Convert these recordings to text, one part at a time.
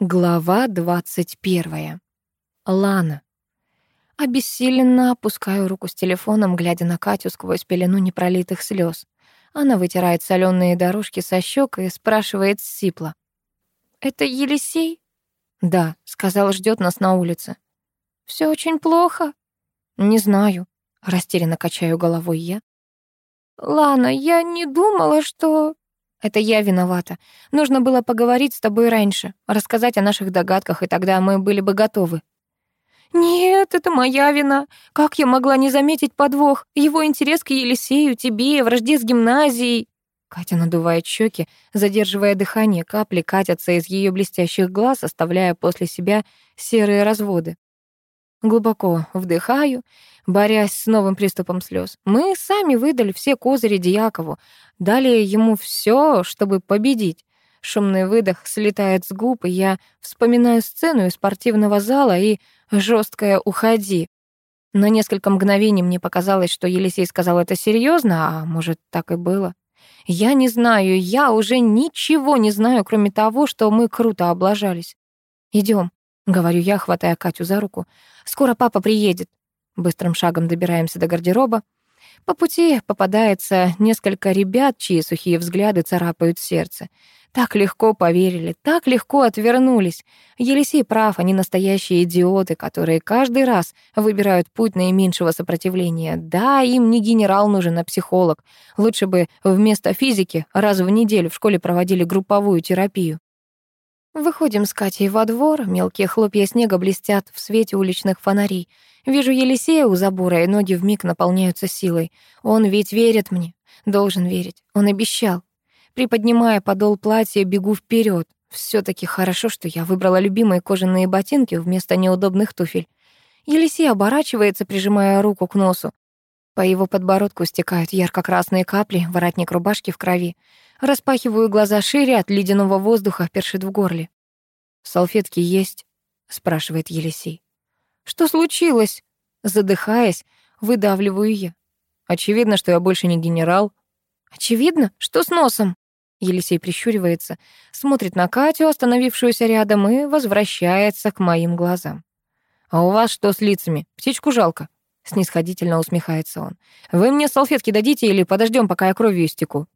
Глава двадцать первая. Лана. Обессиленно опускаю руку с телефоном, глядя на Катю сквозь пелену непролитых слез. Она вытирает соленые дорожки со щек и спрашивает сипло. «Это Елисей?» «Да», — сказал, ждет нас на улице. Все очень плохо?» «Не знаю», — растерянно качаю головой я. «Лана, я не думала, что...» Это я виновата. Нужно было поговорить с тобой раньше, рассказать о наших догадках, и тогда мы были бы готовы. Нет, это моя вина. Как я могла не заметить подвох? Его интерес к Елисею, тебе, вражде с гимназией. Катя надувает щеки, задерживая дыхание, капли катятся из ее блестящих глаз, оставляя после себя серые разводы. Глубоко вдыхаю, борясь с новым приступом слез. Мы сами выдали все козыри Дьякову, дали ему все, чтобы победить. Шумный выдох слетает с губ, и я вспоминаю сцену из спортивного зала и жесткое «уходи». На несколько мгновений мне показалось, что Елисей сказал это серьезно, а может, так и было. Я не знаю, я уже ничего не знаю, кроме того, что мы круто облажались. Идем. Говорю я, хватая Катю за руку. «Скоро папа приедет». Быстрым шагом добираемся до гардероба. По пути попадается несколько ребят, чьи сухие взгляды царапают сердце. Так легко поверили, так легко отвернулись. Елисей прав, они настоящие идиоты, которые каждый раз выбирают путь наименьшего сопротивления. Да, им не генерал нужен, а психолог. Лучше бы вместо физики раз в неделю в школе проводили групповую терапию. Выходим с Катей во двор, мелкие хлопья снега блестят в свете уличных фонарей. Вижу Елисея у забора, и ноги вмиг наполняются силой. Он ведь верит мне, должен верить, он обещал. Приподнимая подол платья, бегу вперед. все таки хорошо, что я выбрала любимые кожаные ботинки вместо неудобных туфель. Елисей оборачивается, прижимая руку к носу. По его подбородку стекают ярко-красные капли, воротник рубашки в крови. Распахиваю глаза шире, от ледяного воздуха першит в горле. «Салфетки есть?» — спрашивает Елисей. «Что случилось?» Задыхаясь, выдавливаю я. «Очевидно, что я больше не генерал». «Очевидно? Что с носом?» Елисей прищуривается, смотрит на Катю, остановившуюся рядом, и возвращается к моим глазам. «А у вас что с лицами? Птичку жалко?» Снисходительно усмехается он. «Вы мне салфетки дадите или подождем, пока я кровью истеку?»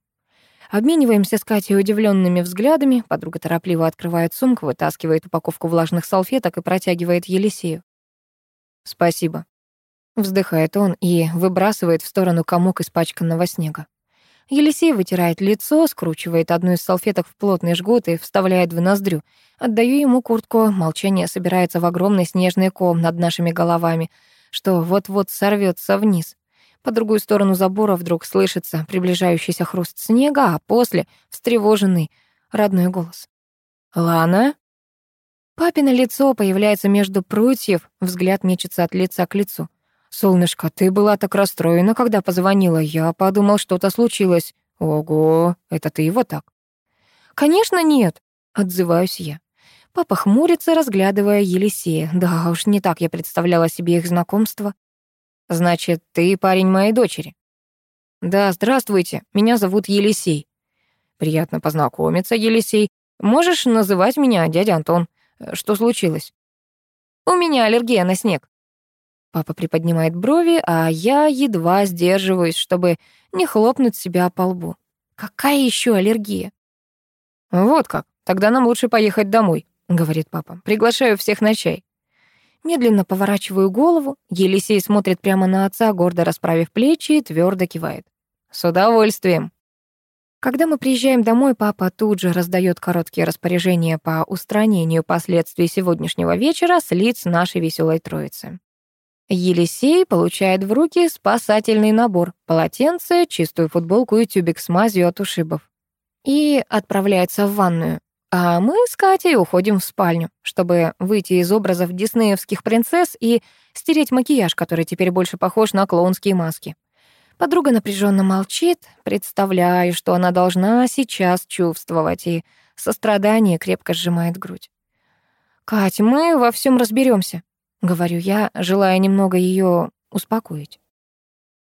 Обмениваемся с Катей удивленными взглядами. Подруга торопливо открывает сумку, вытаскивает упаковку влажных салфеток и протягивает Елисею. «Спасибо». Вздыхает он и выбрасывает в сторону комок испачканного снега. Елисей вытирает лицо, скручивает одну из салфеток в плотный жгут и вставляет в ноздрю. Отдаю ему куртку. Молчание собирается в огромный снежный ком над нашими головами — что вот-вот сорвется вниз. По другую сторону забора вдруг слышится приближающийся хруст снега, а после — встревоженный родной голос. «Лана?» Папино лицо появляется между прутьев, взгляд мечется от лица к лицу. «Солнышко, ты была так расстроена, когда позвонила. Я подумал, что-то случилось. Ого, это ты его так?» «Конечно нет», — отзываюсь я. Папа хмурится, разглядывая Елисея. Да уж, не так я представляла себе их знакомство. «Значит, ты парень моей дочери?» «Да, здравствуйте, меня зовут Елисей». «Приятно познакомиться, Елисей. Можешь называть меня дядя Антон. Что случилось?» «У меня аллергия на снег». Папа приподнимает брови, а я едва сдерживаюсь, чтобы не хлопнуть себя по лбу. «Какая еще аллергия?» «Вот как. Тогда нам лучше поехать домой», говорит папа. «Приглашаю всех на чай». Медленно поворачиваю голову. Елисей смотрит прямо на отца, гордо расправив плечи и твердо кивает. «С удовольствием». Когда мы приезжаем домой, папа тут же раздает короткие распоряжения по устранению последствий сегодняшнего вечера с лиц нашей веселой троицы. Елисей получает в руки спасательный набор, полотенце, чистую футболку и тюбик с мазью от ушибов. И отправляется в ванную. А мы с Катей уходим в спальню, чтобы выйти из образов диснеевских принцесс и стереть макияж, который теперь больше похож на клоунские маски. Подруга напряженно молчит, представляю, что она должна сейчас чувствовать, и сострадание крепко сжимает грудь. «Кать, мы во всем разберемся, говорю я, желая немного ее успокоить.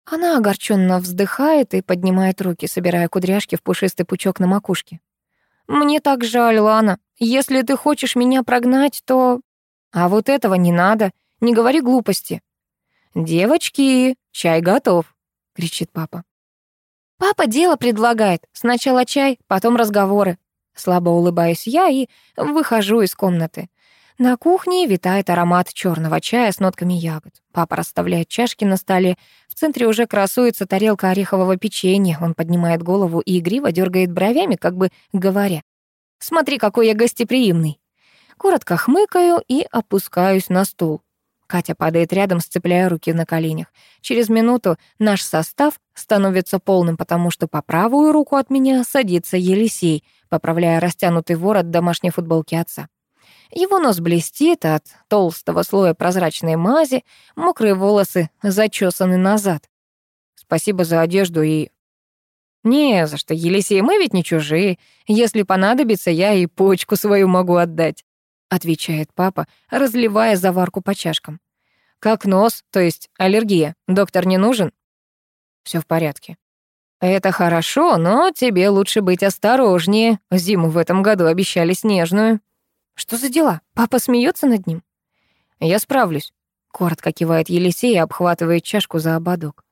Она огорченно вздыхает и поднимает руки, собирая кудряшки в пушистый пучок на макушке. «Мне так жаль, Лана. Если ты хочешь меня прогнать, то... А вот этого не надо. Не говори глупости. «Девочки, чай готов», — кричит папа. «Папа дело предлагает. Сначала чай, потом разговоры». Слабо улыбаюсь я и выхожу из комнаты. На кухне витает аромат черного чая с нотками ягод. Папа расставляет чашки на столе. В центре уже красуется тарелка орехового печенья. Он поднимает голову и игриво дергает бровями, как бы говоря. «Смотри, какой я гостеприимный». Коротко хмыкаю и опускаюсь на стул. Катя падает рядом, сцепляя руки на коленях. Через минуту наш состав становится полным, потому что по правую руку от меня садится Елисей, поправляя растянутый ворот домашней футболки отца. Его нос блестит от толстого слоя прозрачной мази, мокрые волосы зачесаны назад. Спасибо за одежду и... Не за что, Елисей, мы ведь не чужие. Если понадобится, я и почку свою могу отдать отвечает папа, разливая заварку по чашкам. Как нос, то есть аллергия. Доктор не нужен? Все в порядке. Это хорошо, но тебе лучше быть осторожнее. Зиму в этом году обещали снежную. Что за дела? Папа смеется над ним? Я справлюсь. Коротко кивает Елисей и обхватывает чашку за ободок.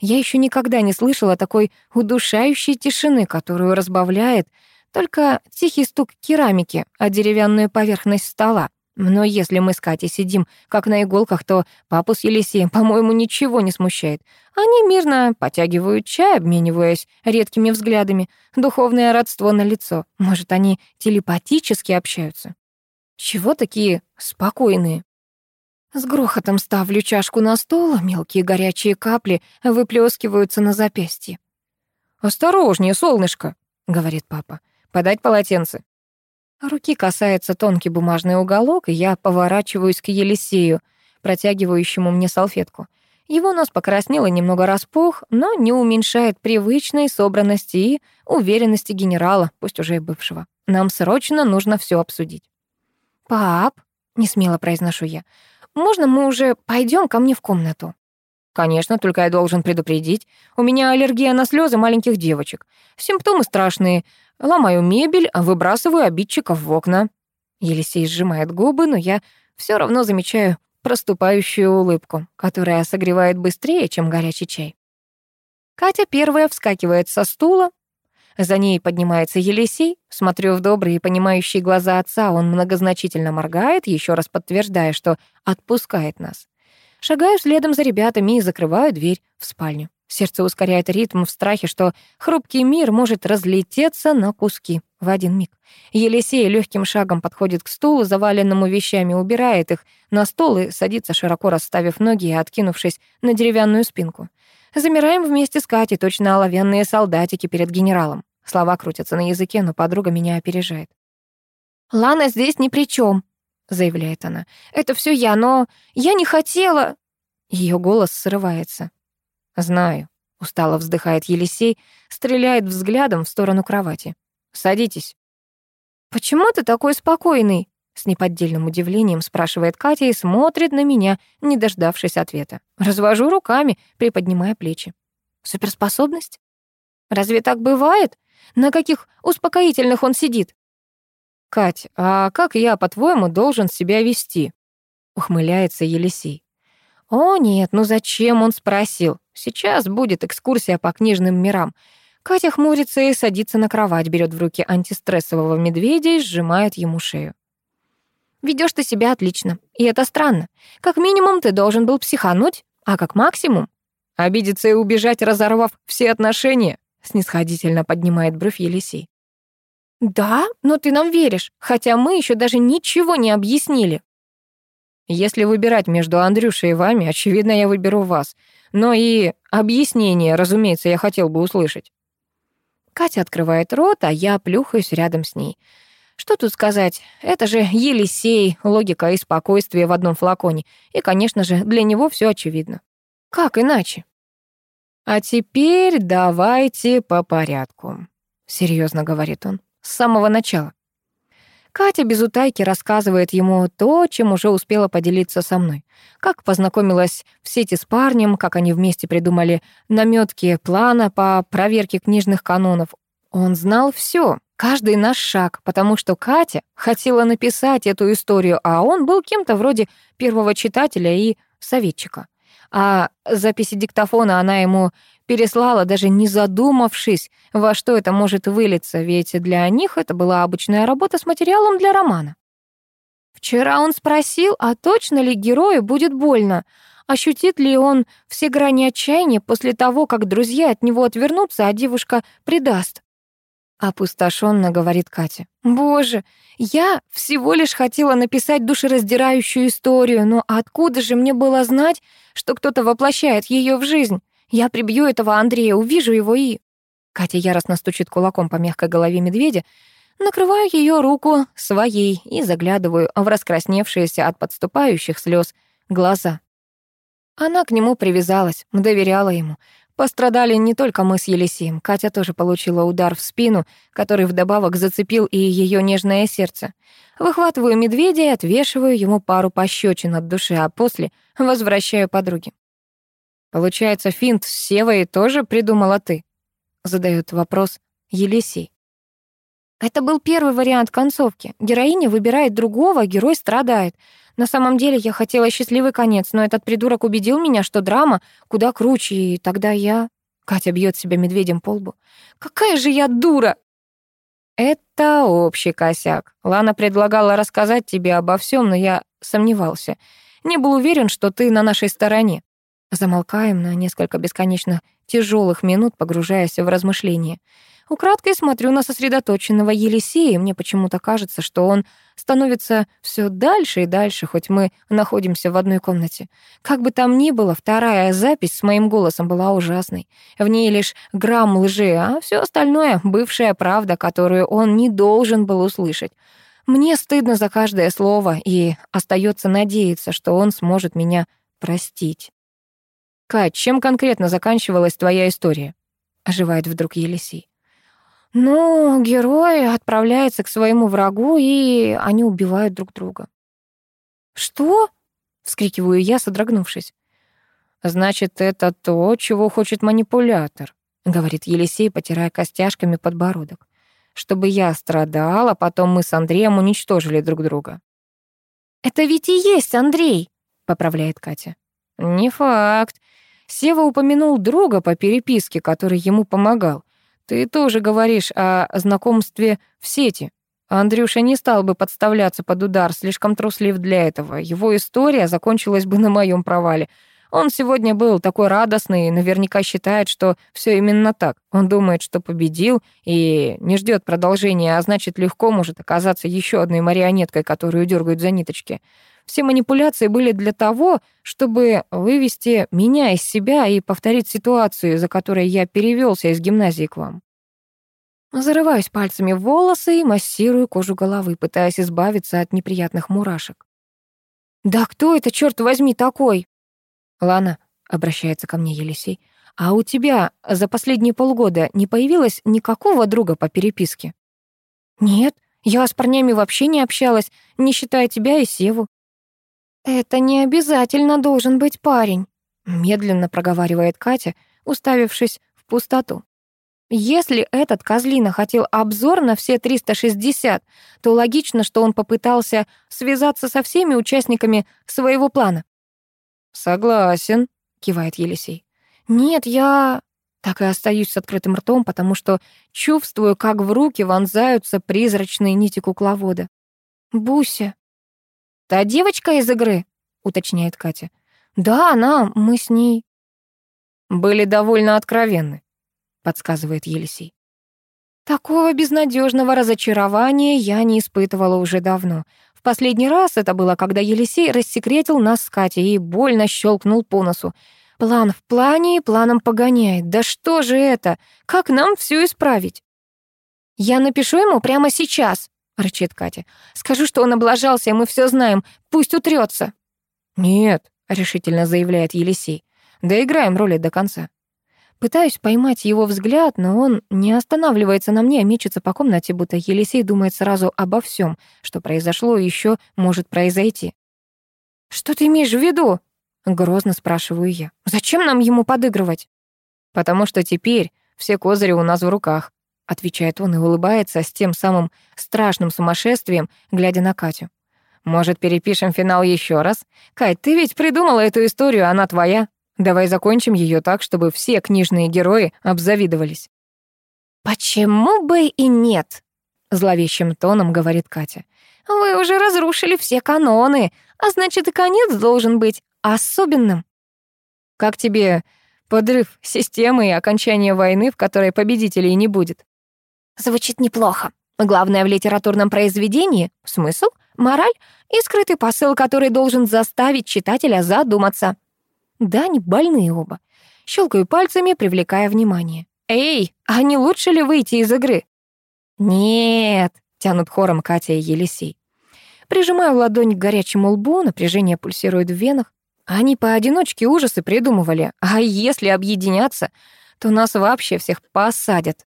Я еще никогда не слышала такой удушающей тишины, которую разбавляет только тихий стук керамики, а деревянную поверхность стола. Но если мы с Катей сидим как на иголках, то папу с Елисеем, по-моему, ничего не смущает. Они мирно потягивают чай, обмениваясь редкими взглядами. Духовное родство на лицо. Может, они телепатически общаются? Чего такие спокойные? С грохотом ставлю чашку на стол, мелкие горячие капли выплескиваются на запястье. «Осторожнее, солнышко», — говорит папа. Подать полотенце?» Руки касается тонкий бумажный уголок, и я поворачиваюсь к Елисею, протягивающему мне салфетку. Его нос покраснел и немного распух, но не уменьшает привычной собранности и уверенности генерала, пусть уже и бывшего. Нам срочно нужно все обсудить. «Пап», — несмело произношу я, — «можно мы уже пойдем ко мне в комнату?» «Конечно, только я должен предупредить. У меня аллергия на слезы маленьких девочек. Симптомы страшные. Ломаю мебель, а выбрасываю обидчиков в окна. Елисей сжимает губы, но я все равно замечаю проступающую улыбку, которая согревает быстрее, чем горячий чай. Катя первая вскакивает со стула. За ней поднимается Елисей. Смотрю в добрые и понимающие глаза отца, он многозначительно моргает, еще раз подтверждая, что отпускает нас. Шагаю следом за ребятами и закрываю дверь в спальню. Сердце ускоряет ритм в страхе, что хрупкий мир может разлететься на куски в один миг. Елисей легким шагом подходит к стулу, заваленному вещами, убирает их на стол и садится, широко расставив ноги и откинувшись на деревянную спинку. Замираем вместе с Катей, точно оловянные солдатики перед генералом. Слова крутятся на языке, но подруга меня опережает. «Лана здесь ни при чем, заявляет она. «Это все я, но я не хотела...» Ее голос срывается. «Знаю», — устало вздыхает Елисей, стреляет взглядом в сторону кровати. «Садитесь». «Почему ты такой спокойный?» С неподдельным удивлением спрашивает Катя и смотрит на меня, не дождавшись ответа. Развожу руками, приподнимая плечи. Суперспособность? Разве так бывает? На каких успокоительных он сидит? Кать, а как я, по-твоему, должен себя вести? Ухмыляется Елисей. О нет, ну зачем он спросил? Сейчас будет экскурсия по книжным мирам. Катя хмурится и садится на кровать, берет в руки антистрессового медведя и сжимает ему шею. Ведешь ты себя отлично, и это странно. Как минимум ты должен был психануть, а как максимум обидеться и убежать, разорвав все отношения, снисходительно поднимает бровь Елисей. Да, но ты нам веришь, хотя мы еще даже ничего не объяснили. Если выбирать между Андрюшей и вами, очевидно, я выберу вас. Но и объяснение, разумеется, я хотел бы услышать. Катя открывает рот, а я плюхаюсь рядом с ней. Что тут сказать? Это же Елисей, логика и спокойствие в одном флаконе. И, конечно же, для него все очевидно. Как иначе? А теперь давайте по порядку, серьезно говорит он, с самого начала. Катя без утайки рассказывает ему то, чем уже успела поделиться со мной. Как познакомилась в сети с парнем, как они вместе придумали намётки плана по проверке книжных канонов. Он знал всё, Каждый наш шаг, потому что Катя хотела написать эту историю, а он был кем-то вроде первого читателя и советчика. А записи диктофона она ему переслала, даже не задумавшись, во что это может вылиться, ведь для них это была обычная работа с материалом для романа. Вчера он спросил, а точно ли герою будет больно, ощутит ли он все грани отчаяния после того, как друзья от него отвернутся, а девушка предаст. Опустошенно говорит Катя. Боже, я всего лишь хотела написать душераздирающую историю, но откуда же мне было знать, что кто-то воплощает ее в жизнь? Я прибью этого Андрея, увижу его и... Катя яростно стучит кулаком по мягкой голове медведя, накрываю ее руку своей и заглядываю в раскрасневшиеся от подступающих слез глаза. Она к нему привязалась, доверяла ему. Пострадали не только мы с Елисеем. Катя тоже получила удар в спину, который вдобавок зацепил и ее нежное сердце. Выхватываю медведя и отвешиваю ему пару пощечин от души, а после возвращаю подруге. Получается, финт с Севой тоже придумала ты? Задает вопрос Елисей. Это был первый вариант концовки. Героиня выбирает другого, а герой страдает. На самом деле я хотела счастливый конец, но этот придурок убедил меня, что драма куда круче, и тогда я... Катя бьет себя медведем по лбу. Какая же я дура! Это общий косяк. Лана предлагала рассказать тебе обо всем, но я сомневался. Не был уверен, что ты на нашей стороне. Замолкаем на несколько бесконечно тяжелых минут, погружаясь в размышления. Украдкой смотрю на сосредоточенного Елисея, и мне почему-то кажется, что он становится все дальше и дальше, хоть мы находимся в одной комнате. Как бы там ни было, вторая запись с моим голосом была ужасной. В ней лишь грамм лжи, а все остальное — бывшая правда, которую он не должен был услышать. Мне стыдно за каждое слово, и остается надеяться, что он сможет меня простить. «Кать, чем конкретно заканчивалась твоя история?» — оживает вдруг Елисей. «Ну, герой отправляется к своему врагу, и они убивают друг друга». «Что?» — вскрикиваю я, содрогнувшись. «Значит, это то, чего хочет манипулятор», — говорит Елисей, потирая костяшками подбородок. «Чтобы я страдал, а потом мы с Андреем уничтожили друг друга». «Это ведь и есть Андрей», — поправляет Катя. «Не факт. Сева упомянул друга по переписке, который ему помогал. Ты тоже говоришь о знакомстве в сети. Андрюша не стал бы подставляться под удар, слишком труслив для этого. Его история закончилась бы на моем провале. Он сегодня был такой радостный и наверняка считает, что все именно так. Он думает, что победил и не ждет продолжения, а значит, легко может оказаться еще одной марионеткой, которую дергают за ниточки. Все манипуляции были для того, чтобы вывести меня из себя и повторить ситуацию, за которой я перевелся из гимназии к вам. Зарываюсь пальцами в волосы и массирую кожу головы, пытаясь избавиться от неприятных мурашек. «Да кто это, черт возьми, такой?» «Лана», — обращается ко мне Елисей, «а у тебя за последние полгода не появилось никакого друга по переписке?» «Нет, я с парнями вообще не общалась, не считая тебя и Севу. «Это не обязательно должен быть парень», — медленно проговаривает Катя, уставившись в пустоту. Если этот козлина хотел обзор на все 360, то логично, что он попытался связаться со всеми участниками своего плана. «Согласен», — кивает Елисей. «Нет, я...» Так и остаюсь с открытым ртом, потому что чувствую, как в руки вонзаются призрачные нити кукловода. «Буся», «Та девочка из игры?» — уточняет Катя. «Да, она, мы с ней». «Были довольно откровенны», — подсказывает Елисей. Такого безнадежного разочарования я не испытывала уже давно. В последний раз это было, когда Елисей рассекретил нас с Катей и больно щелкнул по носу. План в плане и планом погоняет. Да что же это? Как нам все исправить? Я напишу ему прямо сейчас, — рычит Катя. «Скажу, что он облажался, и мы все знаем. Пусть утрется». «Нет», — решительно заявляет Елисей. «Доиграем роли до конца». Пытаюсь поймать его взгляд, но он не останавливается на мне, а мечется по комнате, будто Елисей думает сразу обо всем, что произошло и еще может произойти. «Что ты имеешь в виду?» — грозно спрашиваю я. «Зачем нам ему подыгрывать?» «Потому что теперь все козыри у нас в руках», — отвечает он и улыбается с тем самым страшным сумасшествием, глядя на Катю. «Может, перепишем финал еще раз? Кать, ты ведь придумала эту историю, она твоя. Давай закончим ее так, чтобы все книжные герои обзавидовались». «Почему бы и нет?» — зловещим тоном говорит Катя. «Вы уже разрушили все каноны, а значит, и конец должен быть особенным». «Как тебе подрыв системы и окончание войны, в которой победителей не будет?» Звучит неплохо. Главное в литературном произведении — смысл, мораль и скрытый посыл, который должен заставить читателя задуматься. Да, они больные оба. Щелкаю пальцами, привлекая внимание. «Эй, а не лучше ли выйти из игры?» «Нет», — тянут хором Катя и Елисей. Прижимаю ладонь к горячему лбу, напряжение пульсирует в венах. Они поодиночке ужасы придумывали, а если объединяться, то нас вообще всех посадят.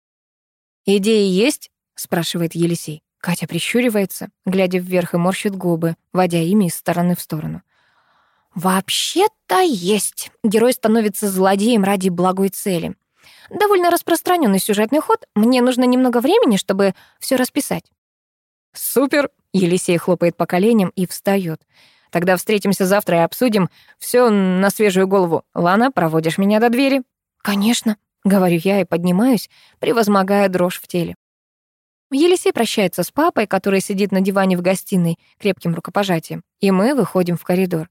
«Идеи есть?» — спрашивает Елисей. Катя прищуривается, глядя вверх и морщит губы, водя ими из стороны в сторону. «Вообще-то есть. Герой становится злодеем ради благой цели. Довольно распространенный сюжетный ход. Мне нужно немного времени, чтобы все расписать». «Супер!» — Елисей хлопает по коленям и встает. «Тогда встретимся завтра и обсудим все на свежую голову. Лана, проводишь меня до двери?» «Конечно», — говорю я и поднимаюсь, превозмогая дрожь в теле. Елисей прощается с папой, который сидит на диване в гостиной, крепким рукопожатием, и мы выходим в коридор.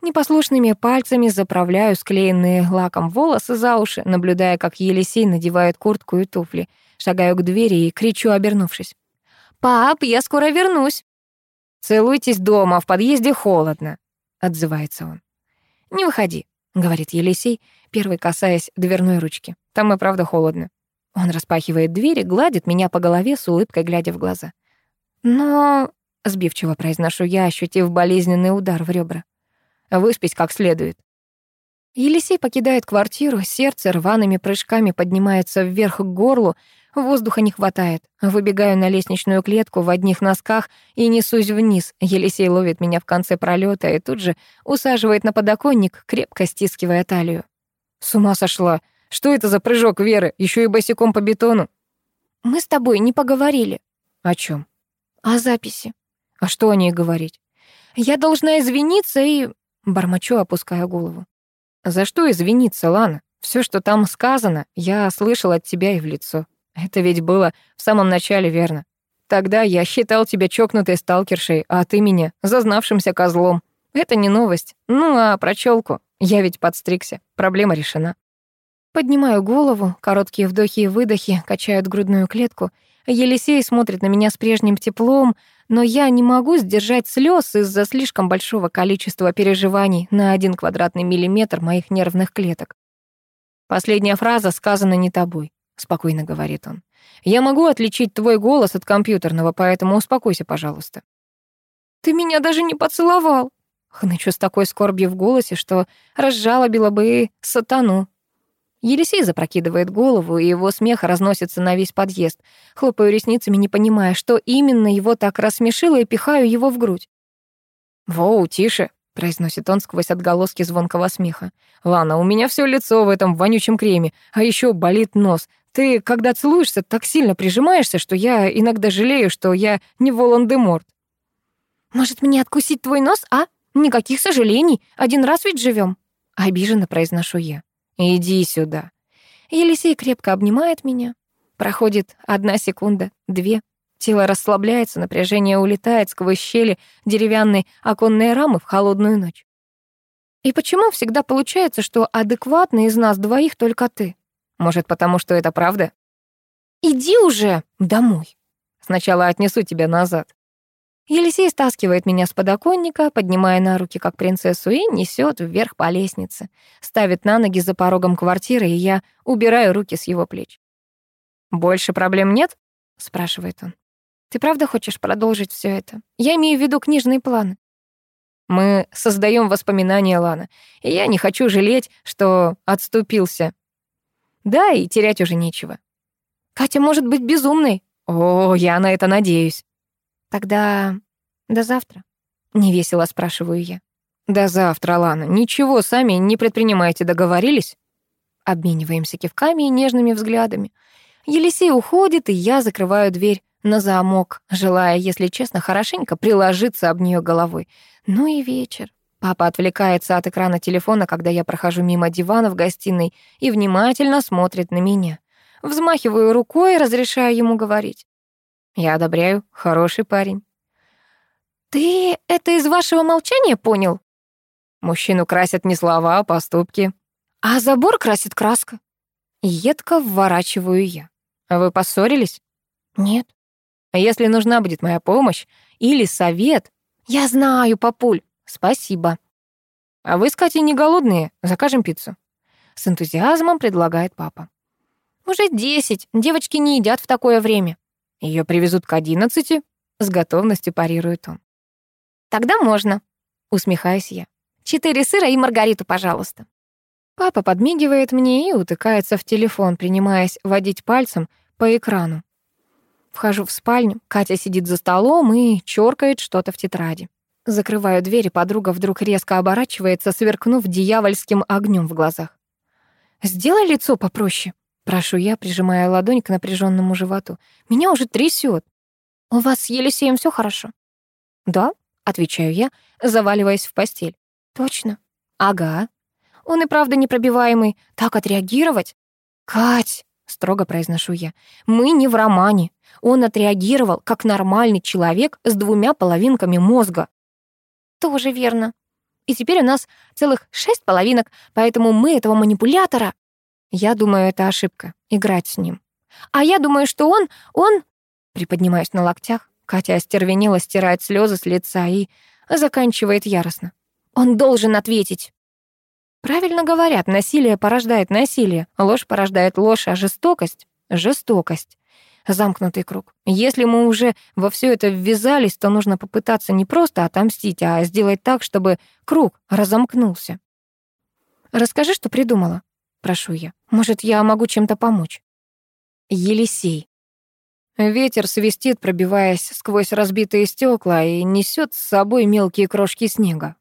Непослушными пальцами заправляю склеенные лаком волосы за уши, наблюдая, как Елисей надевает куртку и туфли. Шагаю к двери и кричу, обернувшись. «Пап, я скоро вернусь!» «Целуйтесь дома, в подъезде холодно», — отзывается он. «Не выходи», — говорит Елисей, первый касаясь дверной ручки. Там и правда холодно. Он распахивает дверь и гладит меня по голове с улыбкой, глядя в глаза. «Но...» — сбивчиво произношу я, ощутив болезненный удар в ребра. «Выспись как следует». Елисей покидает квартиру, сердце рваными прыжками поднимается вверх к горлу, воздуха не хватает. Выбегаю на лестничную клетку в одних носках и несусь вниз. Елисей ловит меня в конце пролета и тут же усаживает на подоконник, крепко стискивая талию. С ума сошла. Что это за прыжок Веры? Еще и босиком по бетону. Мы с тобой не поговорили. О чем? О записи. А что о ней говорить? Я должна извиниться и... Бормочу, опуская голову. За что извиниться, Лана? Все, что там сказано, я слышал от тебя и в лицо. Это ведь было в самом начале, верно? Тогда я считал тебя чокнутой сталкершей, а ты меня зазнавшимся козлом. Это не новость. Ну, а про чёлку я ведь подстригся. Проблема решена. Поднимаю голову, короткие вдохи и выдохи качают грудную клетку. Елисей смотрит на меня с прежним теплом, но я не могу сдержать слез из-за слишком большого количества переживаний на один квадратный миллиметр моих нервных клеток. «Последняя фраза сказана не тобой», — спокойно говорит он. «Я могу отличить твой голос от компьютерного, поэтому успокойся, пожалуйста». «Ты меня даже не поцеловал», — хнычу с такой скорбью в голосе, что разжалобила бы и сатану. Елисей запрокидывает голову, и его смех разносится на весь подъезд. Хлопаю ресницами, не понимая, что именно его так рассмешило, и пихаю его в грудь. «Воу, тише», — произносит он сквозь отголоски звонкого смеха. «Лана, у меня все лицо в этом вонючем креме, а еще болит нос. Ты, когда целуешься, так сильно прижимаешься, что я иногда жалею, что я не Волан-де-Морт». «Может, мне откусить твой нос, а? Никаких сожалений. Один раз ведь живем. Обиженно произношу я. «Иди сюда». Елисей крепко обнимает меня. Проходит одна секунда, две. Тело расслабляется, напряжение улетает сквозь щели деревянной оконной рамы в холодную ночь. И почему всегда получается, что адекватный из нас двоих только ты? Может, потому что это правда? Иди уже домой. Сначала отнесу тебя назад. Елисей стаскивает меня с подоконника, поднимая на руки, как принцессу, и несет вверх по лестнице. Ставит на ноги за порогом квартиры, и я убираю руки с его плеч. «Больше проблем нет?» — спрашивает он. «Ты правда хочешь продолжить все это? Я имею в виду книжные планы». Мы создаем воспоминания Лана, и я не хочу жалеть, что отступился. Да, и терять уже нечего. Катя может быть безумной. О, я на это надеюсь. Тогда до завтра. Невесело спрашиваю я. До завтра, Лана. Ничего сами не предпринимаете, договорились? Обмениваемся кивками и нежными взглядами. Елисей уходит, и я закрываю дверь на замок, желая, если честно, хорошенько приложиться об нее головой. Ну и вечер. Папа отвлекается от экрана телефона, когда я прохожу мимо дивана в гостиной и внимательно смотрит на меня. Взмахиваю рукой, разрешая ему говорить. Я одобряю, хороший парень. «Ты это из вашего молчания понял?» Мужчину красят не слова, а поступки. «А забор красит краска». Едко вворачиваю я. «Вы поссорились?» «Нет». «Если нужна будет моя помощь или совет...» «Я знаю, папуль, спасибо». «А вы с Катей не голодные? Закажем пиццу». С энтузиазмом предлагает папа. «Уже десять, девочки не едят в такое время». Ее привезут к одиннадцати?» С готовностью парирует он. «Тогда можно», — усмехаюсь я. «Четыре сыра и маргариту, пожалуйста». Папа подмигивает мне и утыкается в телефон, принимаясь водить пальцем по экрану. Вхожу в спальню, Катя сидит за столом и чёркает что-то в тетради. Закрываю дверь, и подруга вдруг резко оборачивается, сверкнув дьявольским огнем в глазах. «Сделай лицо попроще», — прошу я, прижимая ладонь к напряженному животу. «Меня уже трясет. «У вас с Елисеем все хорошо?» «Да», — отвечаю я, заваливаясь в постель. «Точно?» «Ага. Он и правда непробиваемый. Так отреагировать?» «Кать!» — строго произношу я. «Мы не в романе. Он отреагировал как нормальный человек с двумя половинками мозга». «Тоже верно. И теперь у нас целых шесть половинок, поэтому мы этого манипулятора...» Я думаю, это ошибка — играть с ним. А я думаю, что он... он... Приподнимаюсь на локтях. Катя остервенела, стирает слезы с лица и заканчивает яростно. Он должен ответить. Правильно говорят, насилие порождает насилие, ложь порождает ложь, а жестокость — жестокость. Замкнутый круг. Если мы уже во все это ввязались, то нужно попытаться не просто отомстить, а сделать так, чтобы круг разомкнулся. «Расскажи, что придумала», — прошу я. «Может, я могу чем-то помочь?» Елисей. Ветер свистит, пробиваясь сквозь разбитые стекла и несет с собой мелкие крошки снега.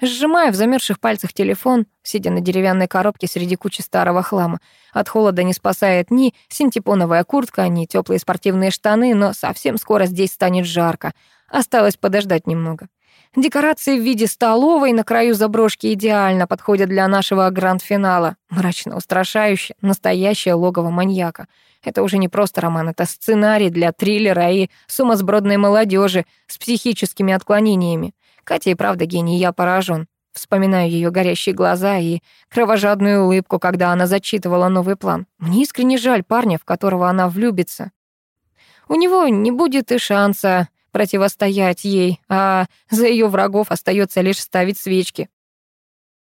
Сжимая в замерзших пальцах телефон, сидя на деревянной коробке среди кучи старого хлама. От холода не спасает ни синтепоновая куртка, ни теплые спортивные штаны, но совсем скоро здесь станет жарко. Осталось подождать немного. Декорации в виде столовой на краю заброшки идеально подходят для нашего гранд-финала. Мрачно устрашающе, настоящее логово маньяка. Это уже не просто роман, это сценарий для триллера и сумасбродной молодежи с психическими отклонениями. Катя и правда гений, я поражен. Вспоминаю ее горящие глаза и кровожадную улыбку, когда она зачитывала новый план. Мне искренне жаль парня, в которого она влюбится. У него не будет и шанса противостоять ей, а за ее врагов остается лишь ставить свечки.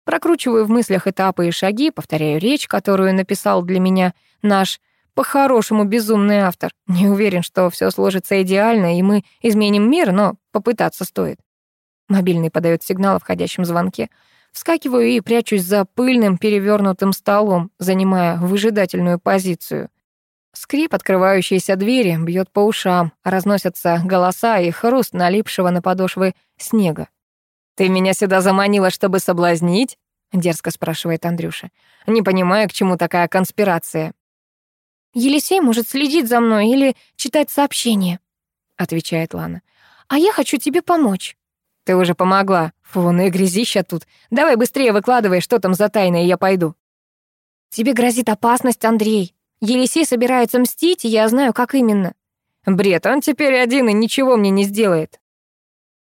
Прокручиваю в мыслях этапы и шаги, повторяю речь, которую написал для меня наш по-хорошему безумный автор. Не уверен, что все сложится идеально, и мы изменим мир, но попытаться стоит. Мобильный подает сигнал о входящем звонке. Вскакиваю и прячусь за пыльным перевернутым столом, занимая выжидательную позицию. Скрип открывающейся двери бьет по ушам, разносятся голоса и хруст налипшего на подошвы снега. «Ты меня сюда заманила, чтобы соблазнить?» — дерзко спрашивает Андрюша. «Не понимаю, к чему такая конспирация». «Елисей может следить за мной или читать сообщения», — отвечает Лана. «А я хочу тебе помочь». «Ты уже помогла. Фу, ну и грязища тут. Давай быстрее выкладывай, что там за тайна, и я пойду». «Тебе грозит опасность, Андрей», Елисей собирается мстить, и я знаю, как именно. Бред, он теперь один и ничего мне не сделает.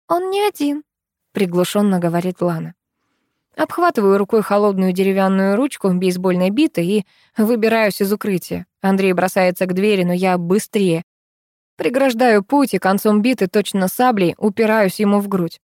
Он не один, приглушенно говорит Лана. Обхватываю рукой холодную деревянную ручку бейсбольной биты и выбираюсь из укрытия. Андрей бросается к двери, но я быстрее. Преграждаю путь и концом биты точно саблей упираюсь ему в грудь.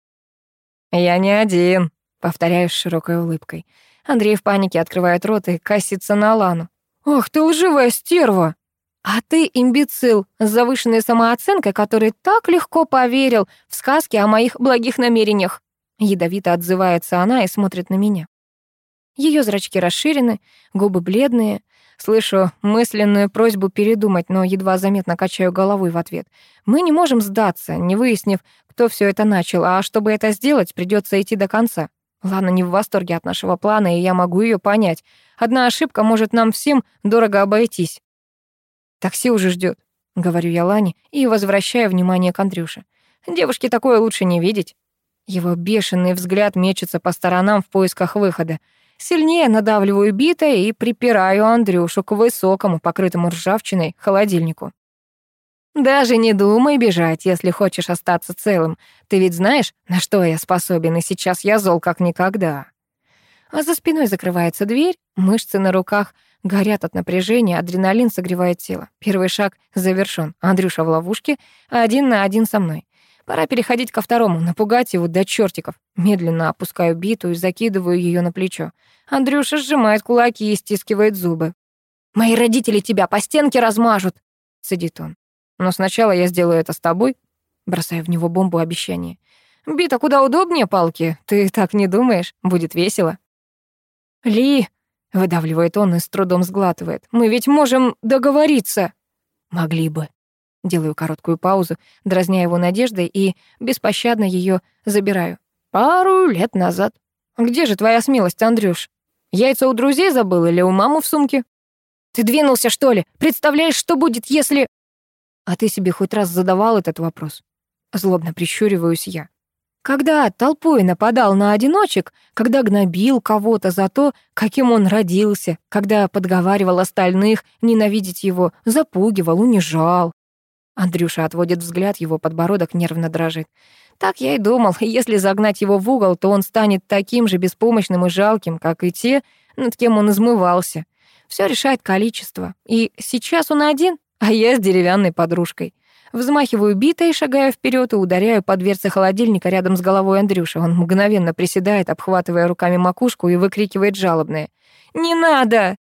«Я не один», — повторяю с широкой улыбкой. Андрей в панике открывает рот и косится на Лану. «Ах ты лживая стерва!» «А ты имбецил с завышенной самооценкой, который так легко поверил в сказки о моих благих намерениях!» Ядовито отзывается она и смотрит на меня. Ее зрачки расширены, губы бледные. Слышу мысленную просьбу передумать, но едва заметно качаю головой в ответ. Мы не можем сдаться, не выяснив, кто все это начал, а чтобы это сделать, придется идти до конца. Лана не в восторге от нашего плана, и я могу ее понять. Одна ошибка может нам всем дорого обойтись. Такси уже ждет, говорю я Лане и возвращаю внимание к Андрюше. Девушке такое лучше не видеть. Его бешеный взгляд мечется по сторонам в поисках выхода. Сильнее надавливаю битой и припираю Андрюшу к высокому, покрытому ржавчиной, холодильнику. «Даже не думай бежать, если хочешь остаться целым. Ты ведь знаешь, на что я способен, и сейчас я зол как никогда». А за спиной закрывается дверь, мышцы на руках горят от напряжения, адреналин согревает тело. Первый шаг завершён. Андрюша в ловушке, один на один со мной. Пора переходить ко второму, напугать его до чертиков. Медленно опускаю биту и закидываю ее на плечо. Андрюша сжимает кулаки и стискивает зубы. «Мои родители тебя по стенке размажут!» — сидит он. «Но сначала я сделаю это с тобой», — бросаю в него бомбу обещания. «Бита куда удобнее палки, ты так не думаешь? Будет весело». «Ли!» — выдавливает он и с трудом сглатывает. «Мы ведь можем договориться!» «Могли бы», Делаю короткую паузу, дразня его надеждой и беспощадно ее забираю. Пару лет назад. Где же твоя смелость, Андрюш? Яйца у друзей забыл или у мамы в сумке? Ты двинулся, что ли? Представляешь, что будет, если... А ты себе хоть раз задавал этот вопрос? Злобно прищуриваюсь я. Когда толпой нападал на одиночек, когда гнобил кого-то за то, каким он родился, когда подговаривал остальных ненавидеть его, запугивал, унижал. Андрюша отводит взгляд, его подбородок нервно дрожит. Так я и думал, если загнать его в угол, то он станет таким же беспомощным и жалким, как и те, над кем он измывался. Все решает количество. И сейчас он один, а я с деревянной подружкой. Взмахиваю битой, шагаю вперед и ударяю по дверце холодильника рядом с головой Андрюши. Он мгновенно приседает, обхватывая руками макушку и выкрикивает жалобное. «Не надо!»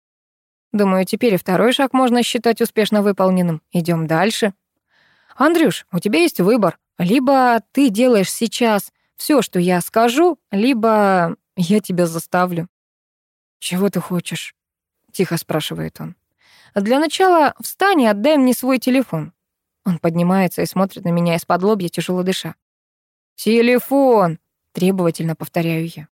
Думаю, теперь и второй шаг можно считать успешно выполненным. Идем дальше. «Андрюш, у тебя есть выбор. Либо ты делаешь сейчас все, что я скажу, либо я тебя заставлю». «Чего ты хочешь?» — тихо спрашивает он. «Для начала встань и отдай мне свой телефон». Он поднимается и смотрит на меня из-под лобья, тяжело дыша. «Телефон!» — требовательно повторяю я.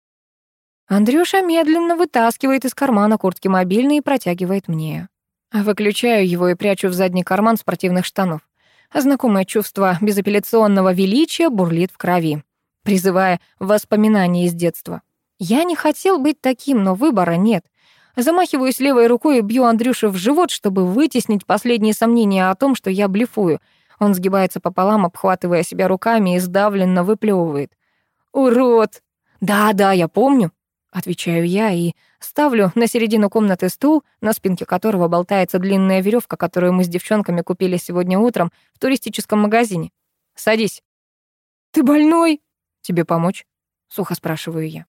Андрюша медленно вытаскивает из кармана куртки мобильный и протягивает мне. Выключаю его и прячу в задний карман спортивных штанов знакомое чувство безапелляционного величия бурлит в крови, призывая воспоминания из детства. Я не хотел быть таким, но выбора нет. Замахиваюсь левой рукой и бью Андрюшу в живот, чтобы вытеснить последние сомнения о том, что я блефую. Он сгибается пополам, обхватывая себя руками и сдавленно выплевывает. «Урод!» «Да-да, я помню», — отвечаю я и Ставлю на середину комнаты стул, на спинке которого болтается длинная веревка, которую мы с девчонками купили сегодня утром в туристическом магазине. Садись. Ты больной? Тебе помочь? Сухо спрашиваю я.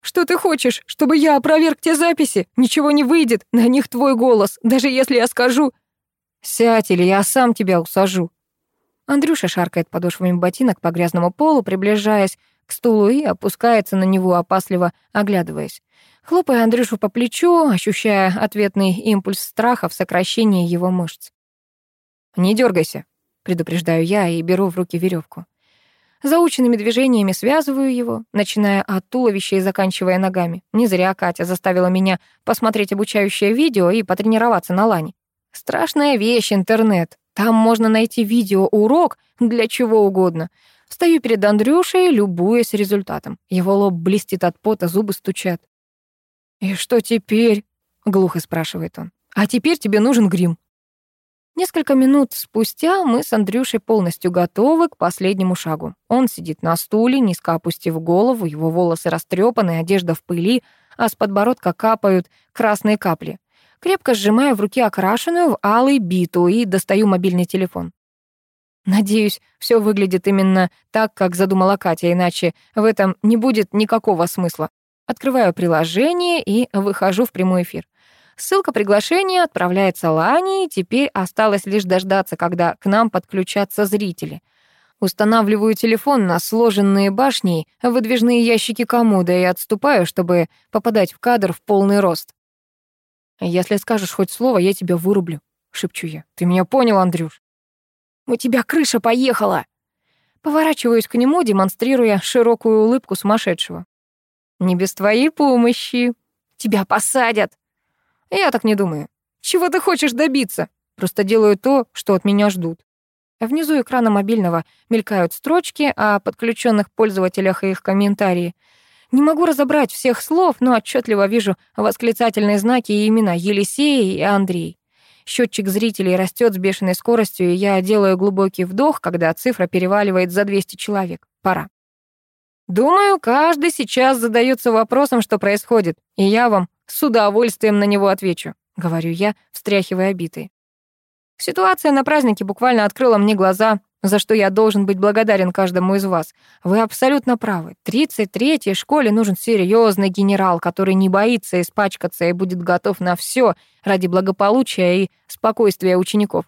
Что ты хочешь, чтобы я опроверг те записи? Ничего не выйдет, на них твой голос, даже если я скажу... Сядь, или я сам тебя усажу. Андрюша шаркает подошвами ботинок по грязному полу, приближаясь к стулу и опускается на него, опасливо оглядываясь. Хлопая Андрюшу по плечу, ощущая ответный импульс страха в сокращении его мышц. «Не дергайся», — предупреждаю я и беру в руки веревку. Заученными движениями связываю его, начиная от туловища и заканчивая ногами. Не зря Катя заставила меня посмотреть обучающее видео и потренироваться на лане. Страшная вещь интернет. Там можно найти видеоурок для чего угодно. Стою перед Андрюшей, любуясь результатом. Его лоб блестит от пота, зубы стучат. «И что теперь?» — глухо спрашивает он. «А теперь тебе нужен грим». Несколько минут спустя мы с Андрюшей полностью готовы к последнему шагу. Он сидит на стуле, низко опустив голову, его волосы растрепаны, одежда в пыли, а с подбородка капают красные капли. Крепко сжимаю в руке окрашенную в алый биту и достаю мобильный телефон. Надеюсь, все выглядит именно так, как задумала Катя, иначе в этом не будет никакого смысла. Открываю приложение и выхожу в прямой эфир. Ссылка приглашения отправляется Лане, и теперь осталось лишь дождаться, когда к нам подключатся зрители. Устанавливаю телефон на сложенные башни, выдвижные ящики комода и отступаю, чтобы попадать в кадр в полный рост. «Если скажешь хоть слово, я тебя вырублю», — шепчу я. «Ты меня понял, Андрюш?» «У тебя крыша поехала!» Поворачиваюсь к нему, демонстрируя широкую улыбку сумасшедшего. Не без твоей помощи. Тебя посадят. Я так не думаю. Чего ты хочешь добиться? просто делаю то, что от меня ждут. Внизу экрана мобильного мелькают строчки о подключенных пользователях и их комментарии. Не могу разобрать всех слов, но отчетливо вижу восклицательные знаки и имена Елисея и Андрей. Счетчик зрителей растет с бешеной скоростью, и я делаю глубокий вдох, когда цифра переваливает за 200 человек. Пора. Думаю, каждый сейчас задается вопросом, что происходит, и я вам с удовольствием на него отвечу, говорю я, встряхивая обиты. Ситуация на празднике буквально открыла мне глаза, за что я должен быть благодарен каждому из вас. Вы абсолютно правы. 33-й школе нужен серьезный генерал, который не боится испачкаться и будет готов на все ради благополучия и спокойствия учеников.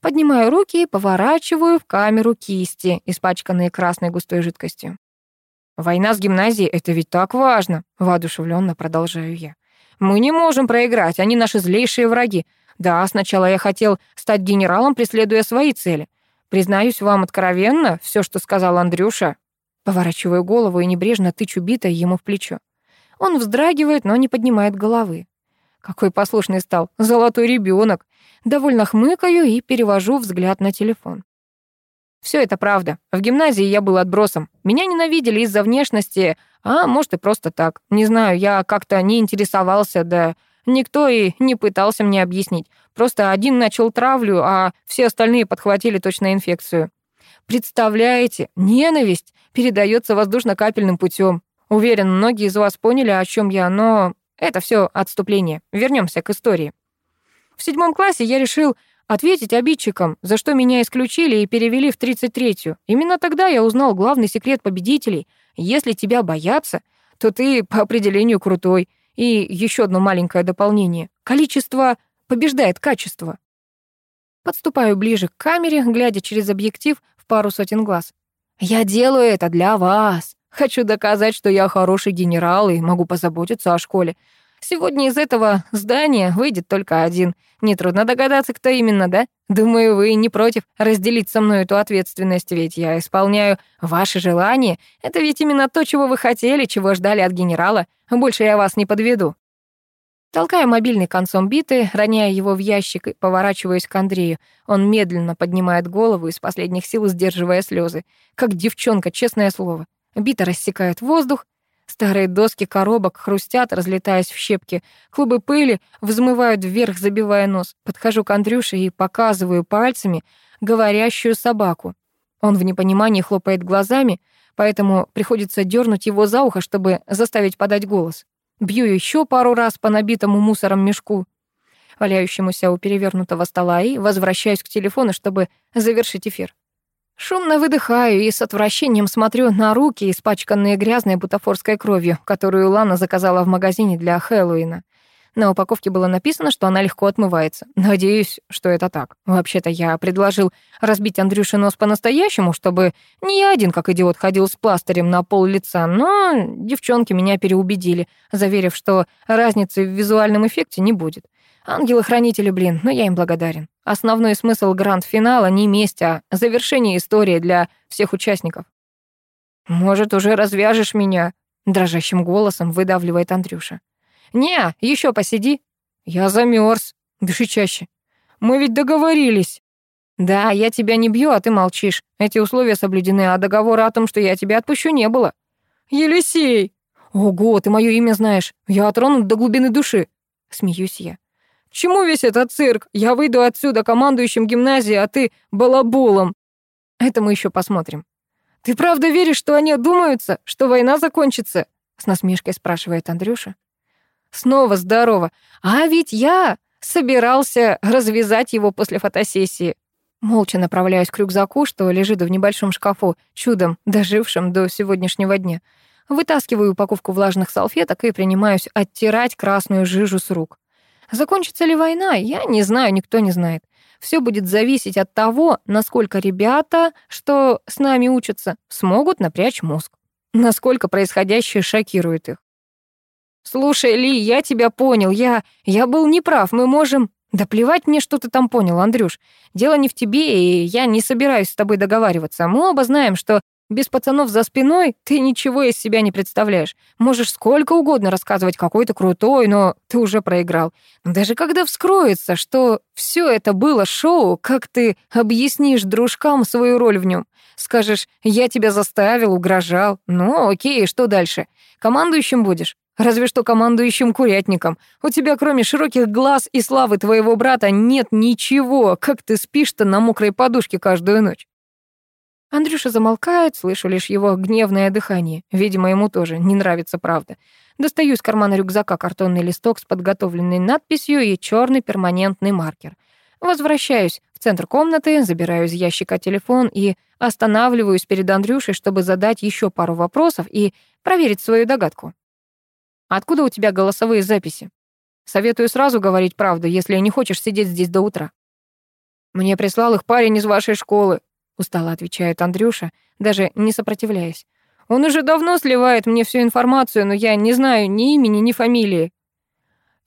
Поднимаю руки и поворачиваю в камеру кисти, испачканные красной густой жидкостью. «Война с гимназией — это ведь так важно», — воодушевленно продолжаю я. «Мы не можем проиграть, они наши злейшие враги. Да, сначала я хотел стать генералом, преследуя свои цели. Признаюсь вам откровенно, все, что сказал Андрюша. Поворачиваю голову и небрежно тычу битой ему в плечо. Он вздрагивает, но не поднимает головы. Какой послушный стал, золотой ребенок. Довольно хмыкаю и перевожу взгляд на телефон. Все это правда. В гимназии я был отбросом. Меня ненавидели из-за внешности, а может и просто так. Не знаю, я как-то не интересовался, да Никто и не пытался мне объяснить. Просто один начал травлю, а все остальные подхватили точно инфекцию. Представляете, ненависть передается воздушно-капельным путем. Уверен, многие из вас поняли, о чем я, но это все отступление. Вернемся к истории. В седьмом классе я решил ответить обидчикам, за что меня исключили и перевели в 33-ю. Именно тогда я узнал главный секрет победителей. Если тебя боятся, то ты по определению крутой. И еще одно маленькое дополнение. Количество побеждает качество. Подступаю ближе к камере, глядя через объектив в пару сотен глаз. Я делаю это для вас. Хочу доказать, что я хороший генерал и могу позаботиться о школе. Сегодня из этого здания выйдет только один. Нетрудно догадаться, кто именно, да? Думаю, вы не против разделить со мной эту ответственность, ведь я исполняю ваши желания. Это ведь именно то, чего вы хотели, чего ждали от генерала. Больше я вас не подведу. Толкаю мобильный концом биты, роняя его в ящик и поворачиваюсь к Андрею. Он медленно поднимает голову из последних сил, сдерживая слезы. Как девчонка, честное слово. Бита рассекает воздух, Старые доски коробок хрустят, разлетаясь в щепки. Клубы пыли взмывают вверх, забивая нос. Подхожу к Андрюше и показываю пальцами говорящую собаку. Он в непонимании хлопает глазами, поэтому приходится дернуть его за ухо, чтобы заставить подать голос. Бью еще пару раз по набитому мусором мешку, валяющемуся у перевернутого стола, и возвращаюсь к телефону, чтобы завершить эфир. Шумно выдыхаю и с отвращением смотрю на руки, испачканные грязной бутафорской кровью, которую Лана заказала в магазине для Хэллоуина. На упаковке было написано, что она легко отмывается. Надеюсь, что это так. Вообще-то я предложил разбить Андрюше нос по-настоящему, чтобы не я один, как идиот, ходил с пластырем на пол лица, но девчонки меня переубедили, заверив, что разницы в визуальном эффекте не будет. Ангелы-хранители, блин, но я им благодарен. Основной смысл гранд-финала не месть, а завершение истории для всех участников. «Может, уже развяжешь меня?» — дрожащим голосом выдавливает Андрюша. «Не, еще посиди». «Я замерз. Дыши чаще. Мы ведь договорились». «Да, я тебя не бью, а ты молчишь. Эти условия соблюдены, а договора о том, что я тебя отпущу, не было». «Елисей!» «Ого, ты мое имя знаешь. Я отронут до глубины души». Смеюсь я. Чему весь этот цирк? Я выйду отсюда командующим гимназии, а ты балаболом. Это мы еще посмотрим. Ты правда веришь, что они думаются, что война закончится? С насмешкой спрашивает Андрюша. Снова здорово. А ведь я собирался развязать его после фотосессии. Молча направляюсь к рюкзаку, что лежит в небольшом шкафу, чудом дожившим до сегодняшнего дня. Вытаскиваю упаковку влажных салфеток и принимаюсь оттирать красную жижу с рук. Закончится ли война, я не знаю, никто не знает. Все будет зависеть от того, насколько ребята, что с нами учатся, смогут напрячь мозг. Насколько происходящее шокирует их. «Слушай, Ли, я тебя понял. Я... я был неправ. Мы можем...» «Да плевать мне, что ты там понял, Андрюш. Дело не в тебе, и я не собираюсь с тобой договариваться. Мы оба знаем, что Без пацанов за спиной ты ничего из себя не представляешь. Можешь сколько угодно рассказывать, какой ты крутой, но ты уже проиграл. Даже когда вскроется, что все это было шоу, как ты объяснишь дружкам свою роль в нем? Скажешь, я тебя заставил, угрожал. Ну, окей, что дальше? Командующим будешь? Разве что командующим курятником. У тебя, кроме широких глаз и славы твоего брата, нет ничего. Как ты спишь-то на мокрой подушке каждую ночь? Андрюша замолкает, слышу лишь его гневное дыхание. Видимо, ему тоже не нравится правда. Достаю из кармана рюкзака картонный листок с подготовленной надписью и черный перманентный маркер. Возвращаюсь в центр комнаты, забираю из ящика телефон и останавливаюсь перед Андрюшей, чтобы задать еще пару вопросов и проверить свою догадку. Откуда у тебя голосовые записи? Советую сразу говорить правду, если не хочешь сидеть здесь до утра. Мне прислал их парень из вашей школы, устало отвечает Андрюша, даже не сопротивляясь. Он уже давно сливает мне всю информацию, но я не знаю ни имени, ни фамилии.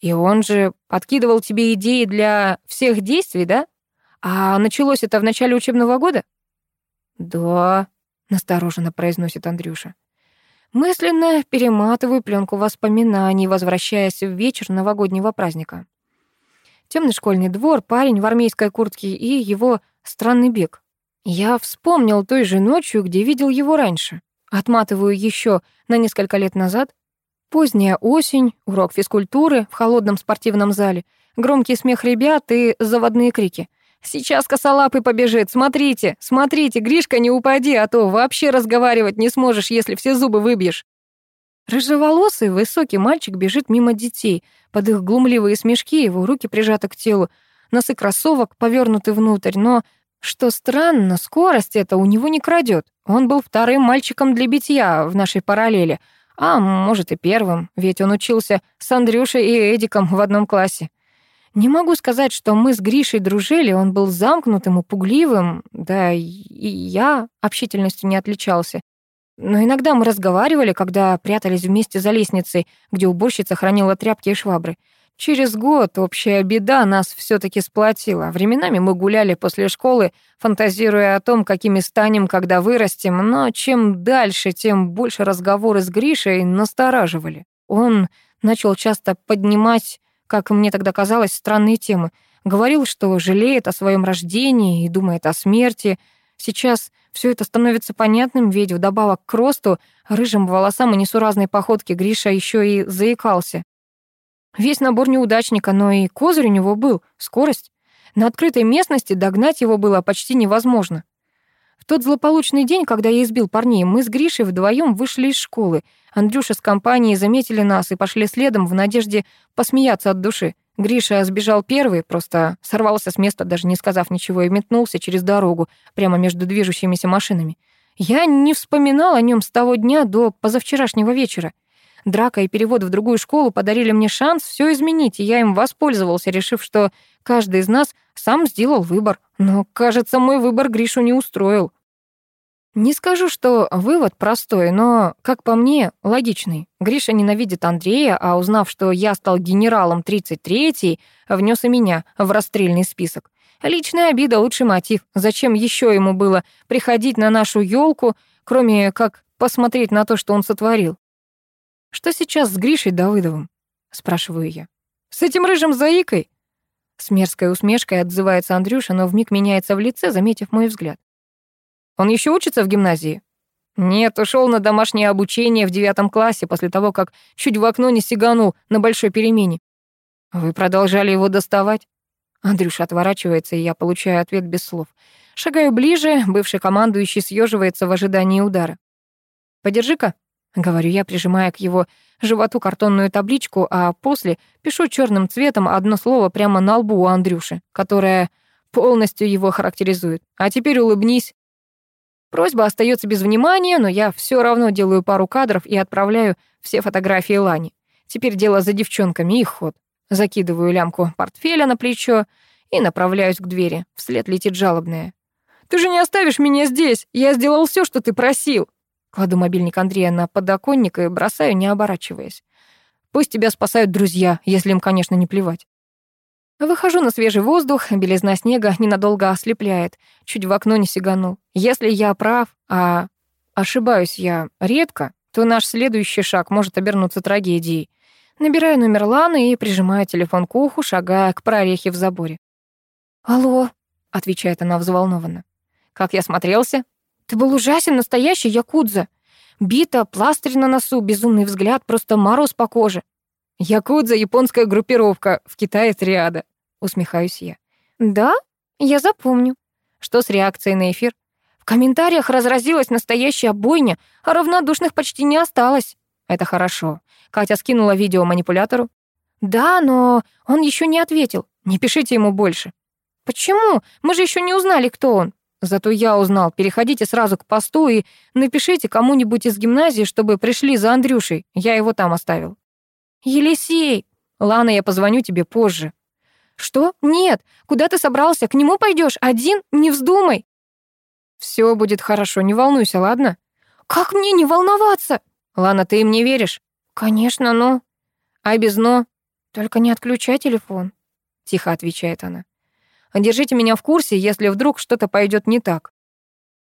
И он же подкидывал тебе идеи для всех действий, да? А началось это в начале учебного года? Да, настороженно произносит Андрюша. Мысленно перематываю пленку воспоминаний, возвращаясь в вечер новогоднего праздника. Темный школьный двор, парень в армейской куртке и его странный бег. Я вспомнил той же ночью, где видел его раньше. Отматываю еще на несколько лет назад. Поздняя осень, урок физкультуры в холодном спортивном зале, громкий смех ребят и заводные крики. «Сейчас косолапый побежит! Смотрите! Смотрите! Гришка, не упади, а то вообще разговаривать не сможешь, если все зубы выбьешь!» Рыжеволосый, высокий мальчик бежит мимо детей. Под их глумливые смешки его руки прижаты к телу. Носы кроссовок повернуты внутрь, но что странно, скорость это у него не крадет. Он был вторым мальчиком для битья в нашей параллели, а может и первым, ведь он учился с Андрюшей и Эдиком в одном классе. Не могу сказать, что мы с Гришей дружили, он был замкнутым и пугливым, да и я общительностью не отличался. Но иногда мы разговаривали, когда прятались вместе за лестницей, где уборщица хранила тряпки и швабры. Через год общая беда нас все таки сплотила. Временами мы гуляли после школы, фантазируя о том, какими станем, когда вырастем, но чем дальше, тем больше разговоры с Гришей настораживали. Он начал часто поднимать, как мне тогда казалось, странные темы. Говорил, что жалеет о своем рождении и думает о смерти. Сейчас все это становится понятным, ведь вдобавок к росту, рыжим волосам и несуразной походке Гриша еще и заикался. Весь набор неудачника, но и козырь у него был — скорость. На открытой местности догнать его было почти невозможно. В тот злополучный день, когда я избил парней, мы с Гришей вдвоем вышли из школы. Андрюша с компанией заметили нас и пошли следом в надежде посмеяться от души. Гриша сбежал первый, просто сорвался с места, даже не сказав ничего, и метнулся через дорогу, прямо между движущимися машинами. Я не вспоминал о нем с того дня до позавчерашнего вечера. Драка и перевод в другую школу подарили мне шанс все изменить, и я им воспользовался, решив, что каждый из нас сам сделал выбор. Но, кажется, мой выбор Гришу не устроил. Не скажу, что вывод простой, но, как по мне, логичный. Гриша ненавидит Андрея, а узнав, что я стал генералом 33-й, внес и меня в расстрельный список. Личная обида — лучший мотив. Зачем еще ему было приходить на нашу елку, кроме как посмотреть на то, что он сотворил? «Что сейчас с Гришей Давыдовым?» — спрашиваю я. «С этим рыжим заикой?» С мерзкой усмешкой отзывается Андрюша, но вмиг меняется в лице, заметив мой взгляд. «Он еще учится в гимназии?» «Нет, ушел на домашнее обучение в девятом классе после того, как чуть в окно не сиганул на большой перемене». «Вы продолжали его доставать?» Андрюша отворачивается, и я получаю ответ без слов. Шагаю ближе, бывший командующий съеживается в ожидании удара. «Подержи-ка», Говорю я, прижимая к его животу картонную табличку, а после пишу черным цветом одно слово прямо на лбу у Андрюши, которое полностью его характеризует. А теперь улыбнись. Просьба остается без внимания, но я все равно делаю пару кадров и отправляю все фотографии Лани. Теперь дело за девчонками, их ход. Закидываю лямку портфеля на плечо и направляюсь к двери. Вслед летит жалобная. «Ты же не оставишь меня здесь! Я сделал все, что ты просил!» Кладу мобильник Андрея на подоконник и бросаю, не оборачиваясь. Пусть тебя спасают друзья, если им, конечно, не плевать. Выхожу на свежий воздух, белизна снега ненадолго ослепляет, чуть в окно не сиганул. Если я прав, а Ошибаюсь я редко, то наш следующий шаг может обернуться трагедией. Набираю номер Ланы и прижимаю телефон к уху, шагая к прорехе в заборе. «Алло», — отвечает она взволнованно. «Как я смотрелся?» «Ты был ужасен, настоящий якудза. Бита, пластырь на носу, безумный взгляд, просто мороз по коже». «Якудза — японская группировка, в Китае триада», — усмехаюсь я. «Да? Я запомню». «Что с реакцией на эфир?» В комментариях разразилась настоящая бойня, а равнодушных почти не осталось. Это хорошо. Катя скинула видео манипулятору. Да, но он еще не ответил. Не пишите ему больше. Почему? Мы же еще не узнали, кто он. Зато я узнал. Переходите сразу к посту и напишите кому-нибудь из гимназии, чтобы пришли за Андрюшей. Я его там оставил. Елисей! Лана, я позвоню тебе позже. Что? Нет. Куда ты собрался? К нему пойдешь? Один? Не вздумай. Все будет хорошо, не волнуйся, ладно? Как мне не волноваться? Лана, ты им не веришь? Конечно, но... А без «но»? Только не отключай телефон. Тихо отвечает она. Держите меня в курсе, если вдруг что-то пойдет не так.